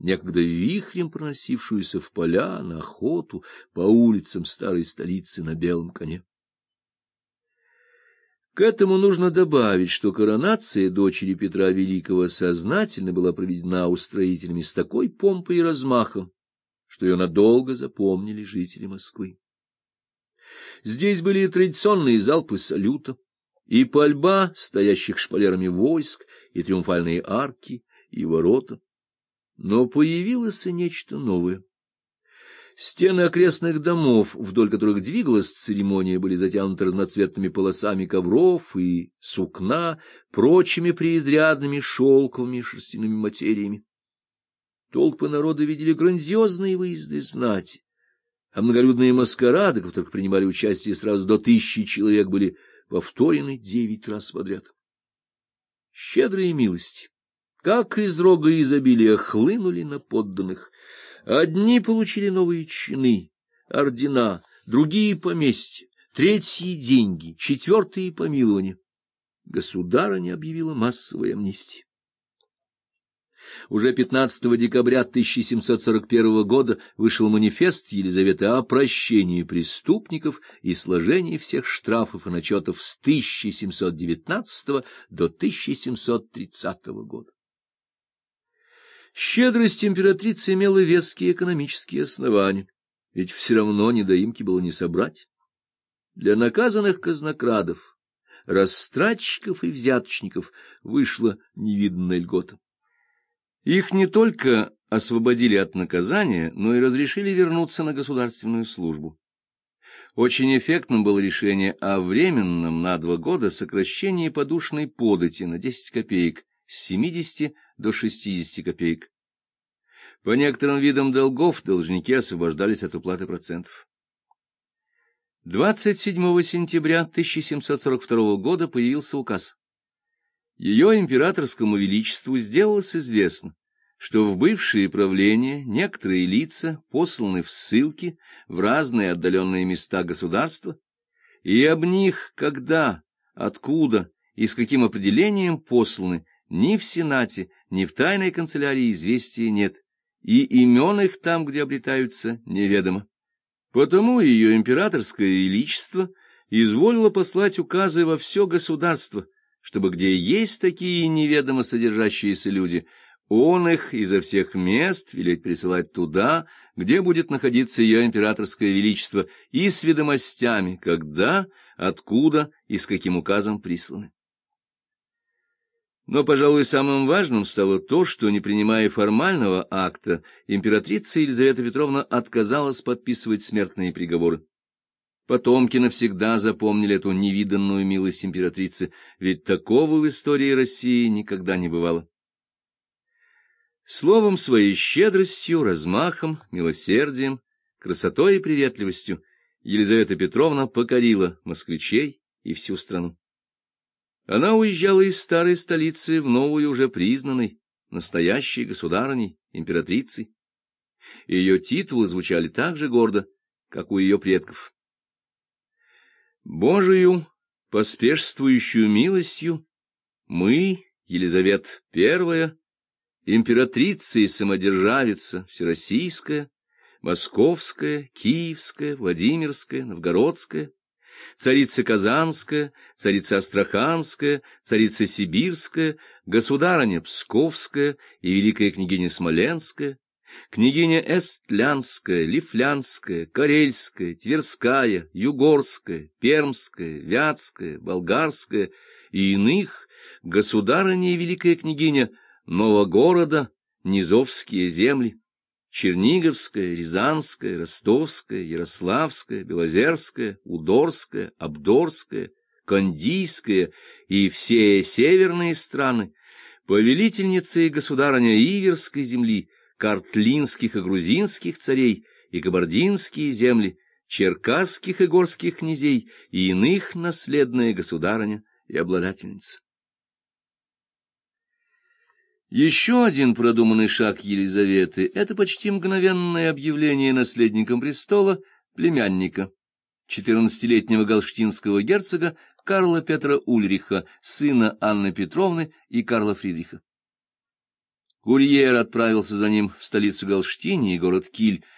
некогда вихрем проносившуюся в поля, на охоту, по улицам старой столицы на белом коне. К этому нужно добавить, что коронация дочери Петра Великого сознательно была проведена устроителями с такой помпой и размахом, что ее надолго запомнили жители Москвы. Здесь были традиционные залпы салюта, и пальба стоящих шпалерами войск, и триумфальные арки, и ворота. Но появилось и нечто новое. Стены окрестных домов, вдоль которых двигалась церемония, были затянуты разноцветными полосами ковров и сукна, прочими преизрядными шелковыми шерстяными материями. Толпы народа видели грандиозные выезды знати, а многолюдные маскарады, в которых принимали участие сразу до тысячи человек, были повторены девять раз подряд. Щедрые милости, как из рога изобилия, хлынули на подданных. Одни получили новые чины, ордена, другие — поместья, третьи — деньги, четвертые — помилования. Государыня объявила массовой амнистии. Уже 15 декабря 1741 года вышел манифест Елизаветы о прощении преступников и сложении всех штрафов и начетов с 1719 до 1730 года. Щедрость императрицы имела веские экономические основания, ведь все равно недоимки было не собрать. Для наказанных казнокрадов, растратчиков и взяточников вышла невиданная льгота. Их не только освободили от наказания, но и разрешили вернуться на государственную службу. Очень эффектным было решение о временном на два года сокращении подушной подати на 10 копеек с 70 до 60 копеек. По некоторым видам долгов должники освобождались от уплаты процентов. 27 сентября 1742 года появился указ. Ее императорскому величеству сделалось известно, что в бывшие правления некоторые лица посланы в ссылки в разные отдаленные места государства, и об них когда, откуда и с каким определением посланы ни в Сенате, ни в тайной канцелярии известия нет, и имен их там, где обретаются, неведомо. Потому ее императорское величество изволило послать указы во все государство — чтобы где есть такие неведомо содержащиеся люди, он их изо всех мест велеть присылать туда, где будет находиться ее императорское величество, и с ведомостями, когда, откуда и с каким указом присланы. Но, пожалуй, самым важным стало то, что, не принимая формального акта, императрица Елизавета Петровна отказалась подписывать смертные приговоры. Потомки навсегда запомнили эту невиданную милость императрицы, ведь такого в истории России никогда не бывало. Словом, своей щедростью, размахом, милосердием, красотой и приветливостью Елизавета Петровна покорила москвичей и всю страну. Она уезжала из старой столицы в новую уже признанной, настоящей государыней, императрицей. Ее титулы звучали так же гордо, как у ее предков. Божию, поспешствующую милостью, мы, Елизавет I, императрица и самодержавица всероссийская, московская, киевская, владимирская, новгородская, царица Казанская, царица Астраханская, царица Сибирская, государыня Псковская и великая княгиня Смоленская, Княгиня Эстлянская, Лифлянская, Карельская, Тверская, Югорская, Пермская, Вятская, Болгарская и иных, государыня и великая княгиня Новогорода, Низовские земли, Черниговская, Рязанская, Ростовская, Ярославская, Белозерская, Удорская, Абдорская, Кондийская и все северные страны, повелительница и государыня Иверской земли — картлинских и грузинских царей и кабардинские земли, черкасских и горских князей и иных наследная государыня и обладательница. Еще один продуманный шаг Елизаветы — это почти мгновенное объявление наследником престола племянника, четырнадцатилетнего галштинского герцога Карла Петра Ульриха, сына Анны Петровны и Карла Фридриха. Курьер отправился за ним в столицу Галштини и город Киль,